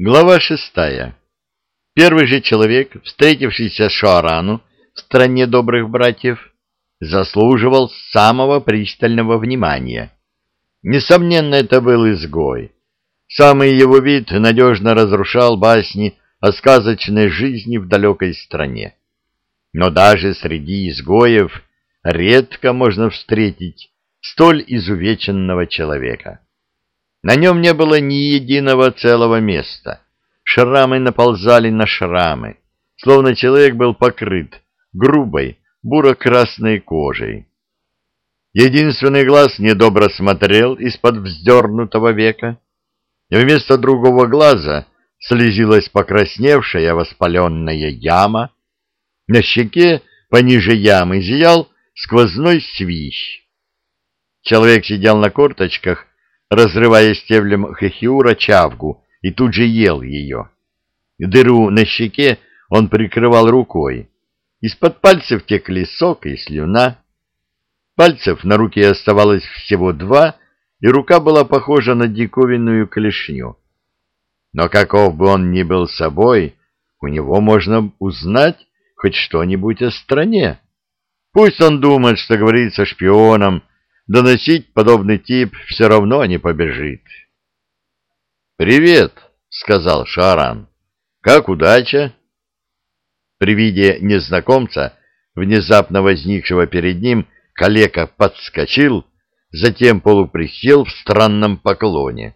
Глава шестая. Первый же человек, встретившийся Шуарану в стране добрых братьев, заслуживал самого пристального внимания. Несомненно, это был изгой. Самый его вид надежно разрушал басни о сказочной жизни в далекой стране. Но даже среди изгоев редко можно встретить столь изувеченного человека. На нем не было ни единого целого места. Шрамы наползали на шрамы, словно человек был покрыт грубой, буро-красной кожей. Единственный глаз недобро смотрел из-под вздернутого века, и вместо другого глаза слезилась покрасневшая воспаленная яма, на щеке пониже ямы зиял сквозной свищ. Человек сидел на корточках, разрывая стеблем хехиура чавгу, и тут же ел ее. Дыру на щеке он прикрывал рукой. Из-под пальцев текли сок и слюна. Пальцев на руке оставалось всего два, и рука была похожа на диковинную клешню. Но каков бы он ни был собой, у него можно узнать хоть что-нибудь о стране. Пусть он думает, что говорит со шпионом, доносить подобный тип все равно не побежит. «Привет», — сказал Шаран. «Как удача?» При виде незнакомца, внезапно возникшего перед ним, калека подскочил, затем полуприсел в странном поклоне.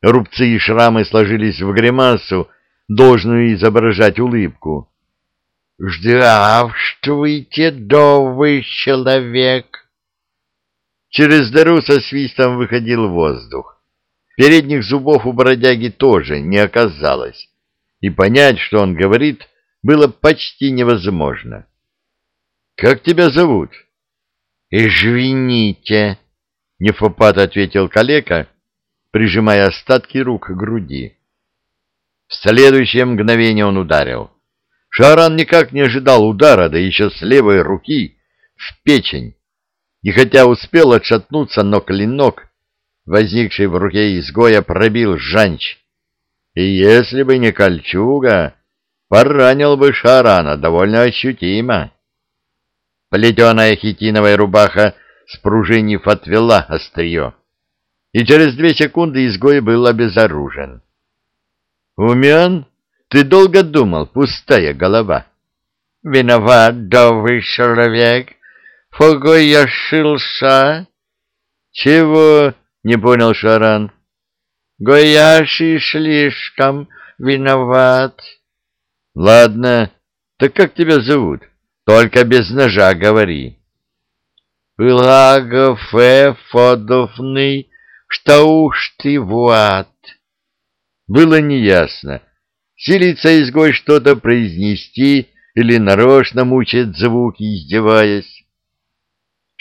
Рубцы и шрамы сложились в гримасу, должную изображать улыбку. «Здравствуйте, новый человек!» Через дыру со свистом выходил воздух. Передних зубов у бродяги тоже не оказалось, и понять, что он говорит, было почти невозможно. — Как тебя зовут? — Извините, — нефопат ответил калека, прижимая остатки рук к груди. В следующее мгновение он ударил. Шаран никак не ожидал удара, да еще с левой руки, в печень и хотя успел отшатнуться, но клинок, возникший в руке изгоя, пробил жанч. И если бы не кольчуга, поранил бы Шарана довольно ощутимо. Плетеная хитиновая рубаха, спружинив, отвела острие, и через две секунды изгой был обезоружен. «Умен? Ты долго думал, пустая голова?» «Виноват, добрый человек!» Погояшился? Чего? Не понял Шаран. Гояши слишком виноват. Ладно, так как тебя зовут? Только без ножа говори. Пылагов Фодовный, что уж ты ват. Было неясно, силится изгой что-то произнести или нарочно мучает звуки, издеваясь.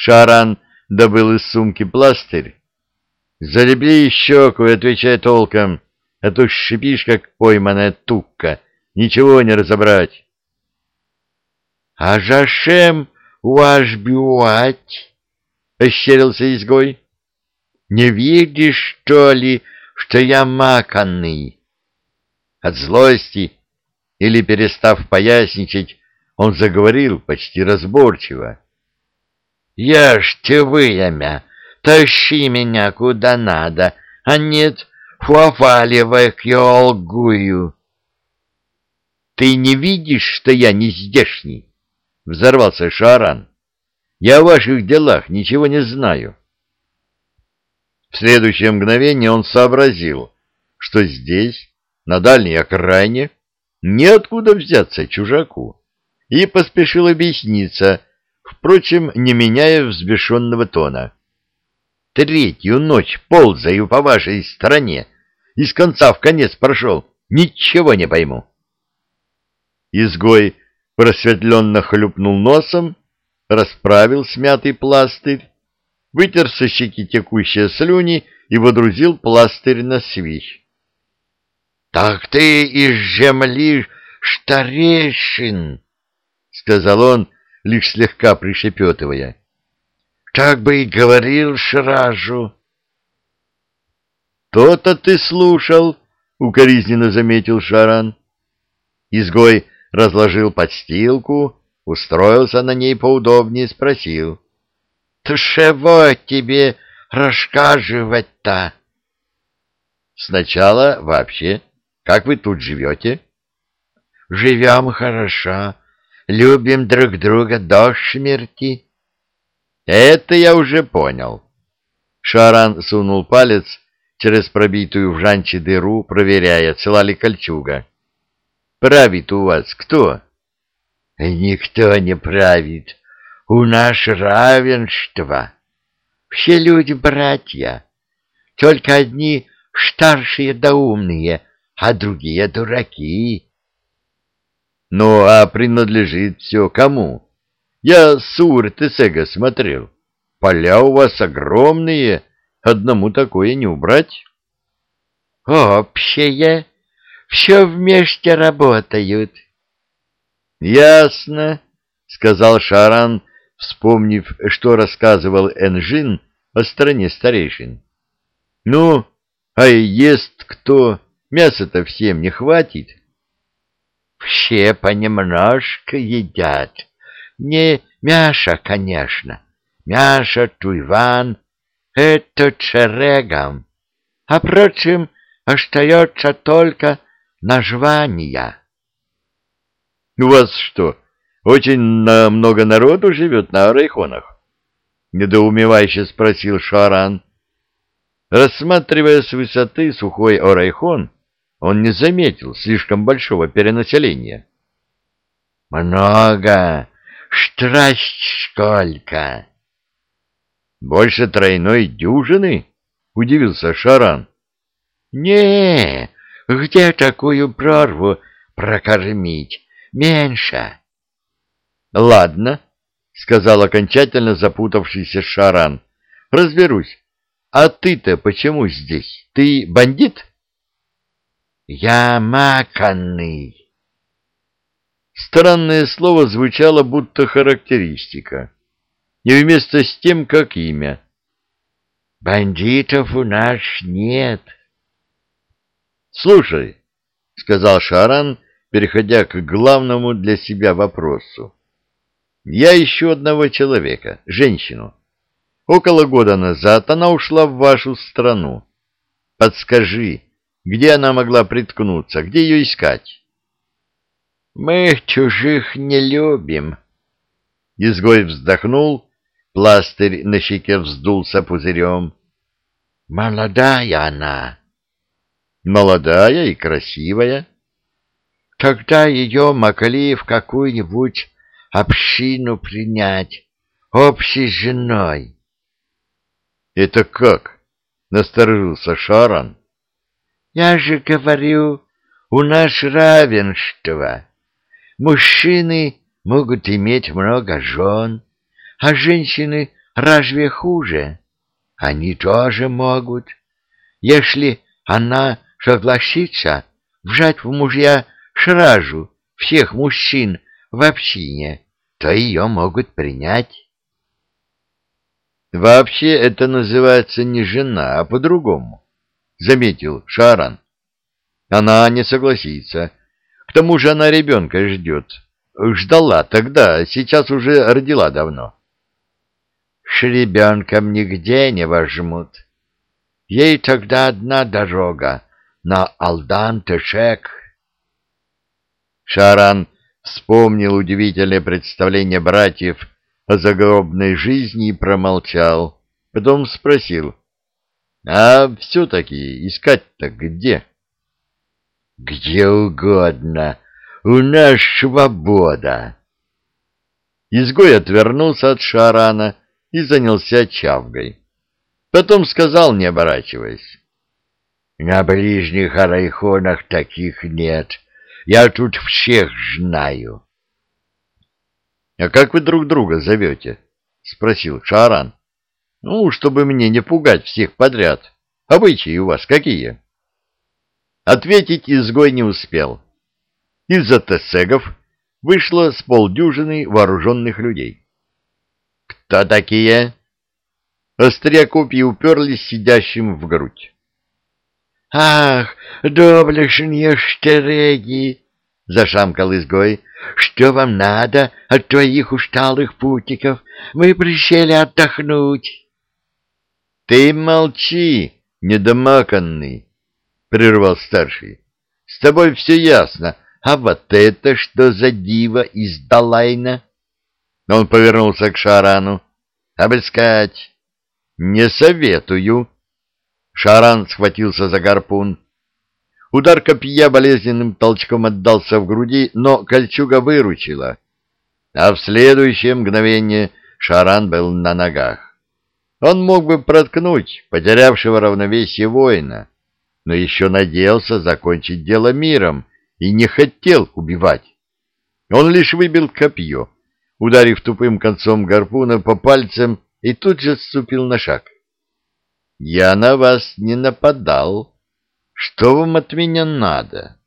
Шаран добыл из сумки пластырь. Залепли щеку и отвечай толком, а то шипишь, как пойманная тукка, ничего не разобрать. — А жашем ваш бюать? — ощерился изгой. — Не видишь, что ли, что я маканный? От злости или перестав поясничать, он заговорил почти разборчиво. Ешьте вымя, тащи меня куда надо, а нет, фуафаливай к елгую. Ты не видишь, что я не здешний? Взорвался Шаран. Я о ваших делах ничего не знаю. В следующее мгновение он сообразил, что здесь, на дальней окраине, неоткуда взяться чужаку, и поспешил объясниться, впрочем, не меняя взбешенного тона. «Третью ночь ползаю по вашей стороне, из конца в конец прошел, ничего не пойму». Изгой просветленно хлюпнул носом, расправил смятый пластырь, вытер со щеки текущие слюни и водрузил пластырь на свищ. — Так ты из земли старейшин, — сказал он, лишь слегка пришепетывая. — Так бы и говорил Шражу. — То-то ты слушал, укоризненно заметил Шаран. Изгой разложил подстилку, устроился на ней поудобнее спросил. — Ты чего тебе рассказывать-то? — Сначала вообще. Как вы тут живете? — Живем хорошо, любим друг друга до смерти. — Это я уже понял. Шаран сунул палец через пробитую в жанче дыру, проверяя, цела ли кольчуга. Правит у вас кто? Никто не правит. У нас равенство. Все люди братья. Только одни старшие да умные, а другие дураки. Ну, а принадлежит все кому? Я Сур Тесега смотрел. Поля у вас огромные, одному такое не убрать. Общее все вместе работают. — Ясно, — сказал Шаран, вспомнив, что рассказывал Энжин о стране старейшин. — Ну, а и ест кто? Мяса-то всем не хватит. — Все понемножку едят. Не мяша, конечно. Мяша, туйван — это черегам. А, впрочем, остается только названия. — У вас что, очень много народу живет на Арайхонах? — недоумевающе спросил Шаран. Рассматривая с высоты сухой Орайхон, он не заметил слишком большого перенаселения. — Много! Страсть сколько! — Больше тройной дюжины? — удивился Шаран. — Не, где такую прорву прокормить? Меньше. — Ладно, — сказал окончательно запутавшийся Шаран. — Разберусь. А ты-то почему здесь? Ты бандит? — Я маканный. Странное слово звучало будто характеристика. И вместо с тем, как имя. «Бандитов у нас нет», «Слушай», — сказал Шаран, переходя к главному для себя вопросу. «Я ищу одного человека, женщину. Около года назад она ушла в вашу страну. Подскажи, где она могла приткнуться, где ее искать?» «Мы чужих не любим». Изгой вздохнул, пластырь на щеке вздулся пузырем. «Молодая она» молодая и красивая. Когда ее могли в какую-нибудь общину принять, общей женой. — Это как? — насторожился Шаран. — Я же говорю, у нас равенство. Мужчины могут иметь много жен, а женщины разве хуже? Они тоже могут. Если она согласится вжать в мужья сразу всех мужчин в общине, то ее могут принять. Вообще это называется не жена, а по-другому, заметил Шаран. Она не согласится. К тому же она ребенка ждет. Ждала тогда, сейчас уже родила давно. С ребенком нигде не возьмут. Ей тогда одна дорога на Алдан-Тешек. Шаран вспомнил удивительное представление братьев о загробной жизни и промолчал. Потом спросил, «А все-таки искать-то где?» «Где угодно. У нас свобода». Изгой отвернулся от Шарана и занялся чавгой. Потом сказал, не оборачиваясь, на ближних арайхонах таких нет. Я тут всех знаю. — А как вы друг друга зовете? — спросил Шаран. — Ну, чтобы мне не пугать всех подряд. Обычаи у вас какие? Ответить изгой не успел. Из-за тесегов вышло с полдюжины вооруженных людей. — Кто такие? Острия копья уперлись сидящим в грудь. Ах, доблешные штереги! — зашамкал изгой. — Что вам надо от твоих усталых путников? Мы пришли отдохнуть. — Ты молчи, недомаканный, — прервал старший. — С тобой все ясно. А вот это что за дива из Далайна? Он повернулся к Шарану. — Обыскать. — Не советую. Шаран схватился за гарпун. Удар копья болезненным толчком отдался в груди, но кольчуга выручила. А в следующее мгновение Шаран был на ногах. Он мог бы проткнуть потерявшего равновесие воина, но еще надеялся закончить дело миром и не хотел убивать. Он лишь выбил копье, ударив тупым концом гарпуна по пальцам, и тут же ступил на шаг. «Я на вас не нападал. Что вам от меня надо?»